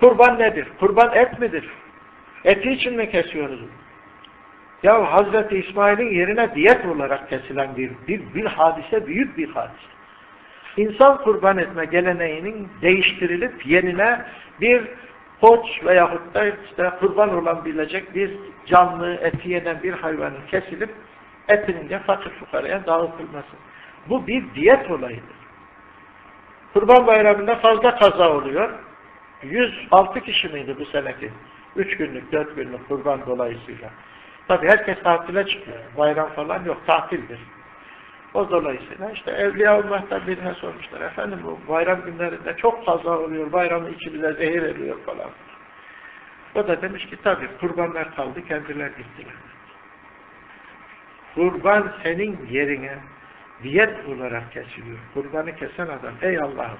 Kurban nedir? Kurban et midir? Eti için mi kesiyoruz? Ya Hazreti İsmail'in yerine diyet olarak kesilen bir, bir, bir hadise, büyük bir hadise. İnsan kurban etme geleneğinin değiştirilip yerine bir koç veyahut da işte kurban olabilecek bir canlı, eti yenen bir hayvanın kesilip etinin de fakir fukaraya dağıtılması. Bu bir diyet olayıdır. Kurban bayramında fazla kaza oluyor. 106 kişi miydi bu seneki? 3 günlük, 4 günlük kurban dolayısıyla. Tabi herkes tatile çıkıyor. Bayram falan yok, tatildir. O dolayısıyla işte Evliyaullah'tan birine sormuşlar. Efendim bu bayram günlerinde çok fazla oluyor, bayramın içi zehir ediyor falan. O da demiş ki tabi kurbanlar kaldı, kendiler gittiler. Kurban senin yerine diyet olarak kesiliyor. Kurbanı kesen adam, ey Allah'ım,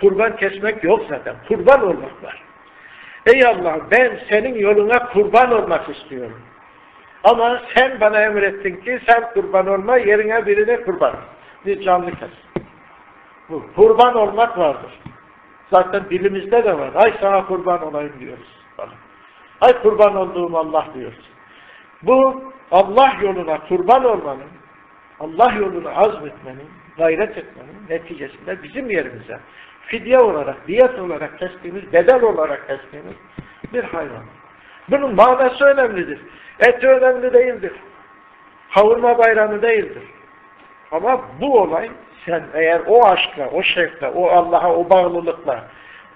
kurban kesmek yok zaten, kurban olmak var. Ey Allah'ım ben senin yoluna kurban olmak istiyorum. Ama sen bana emrettin ki sen kurban olma, yerine birine kurban. Bir canlı kes. Bu kurban olmak vardır. Zaten dilimizde de var. Ay sana kurban olayım diyoruz. Ay kurban olduğum Allah diyoruz. Bu Allah yoluna kurban olmanın, Allah yoluna azmetmenin, gayret etmenin neticesinde bizim yerimize fidye olarak, diyet olarak kestiğimiz, bedel olarak kestiğimiz bir hayvan. Bunun manası önemlidir. Eti önemli değildir. Kavurma bayramı değildir. Ama bu olay sen eğer o aşkla, o şevkle, o Allah'a, o bağlılıkla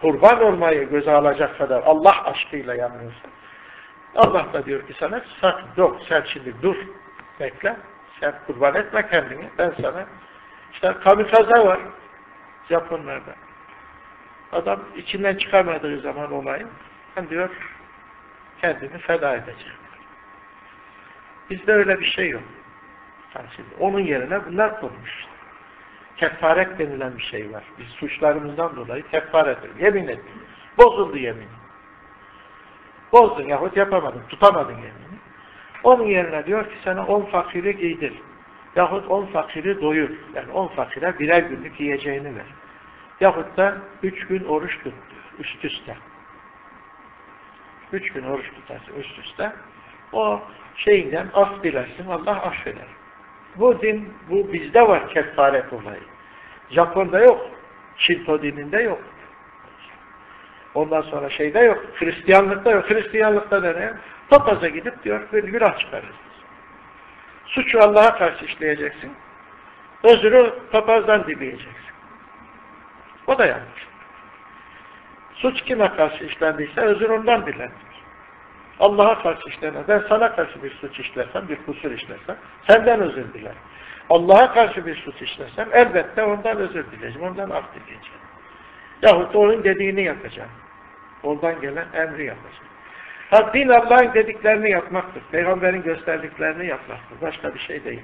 kurban olmayı göze alacak kadar Allah aşkıyla yanıyorsa Allah da diyor ki sana sakın yok sen şimdi dur bekle sen kurban etme kendini ben sana işte kamikaze var Japonlarda adam içinden çıkamadığı zaman olayın ben diyor kendini feda edecek. Bizde öyle bir şey yok. Yani şimdi onun yerine bunlar konmuş. Kefaret denilen bir şey var. Biz suçlarımızdan dolayı kefaret ediyoruz. Yemin ettim. Bozuldu yemin. Bozdun yahut yapamadın, tutamadın yemin. Onun yerine diyor ki sana on fakiri giydir. Yahut on fakiri doyur. Yani on fakire birer günlük yiyeceğini ver. Yahut da üç gün oruç tut. Üst üste. Üç gün oruç tutarsın üst üste. O şeyinden af dilersin, Allah affeder. Bu din, bu bizde var kefaret olayı. Japon'da yok. Şinto dininde yok. Ondan sonra şeyde yok. Hristiyanlıkta yok. Hristiyanlıkta ne? Papaza gidip diyor bir günah çıkarırız. Suçu Allah'a karşı işleyeceksin. Özrü papazdan dileyeceksin. O da yanlış. Suç kime karşı işlendiyse özür ondan dilendir. Allah'a karşı işlenen, ben sana karşı bir suç işlersem, bir kusur işlersem, senden özür dilerim. Allah'a karşı bir suç işlersem, elbette ondan özür dileyeceğim, ondan af dileyeceğim. Yahut onun dediğini yapacağım. Ondan gelen emri yapacağım. Ha din Allah'ın dediklerini yapmaktır. Peygamberin gösterdiklerini yapmaktır. Başka bir şey değil.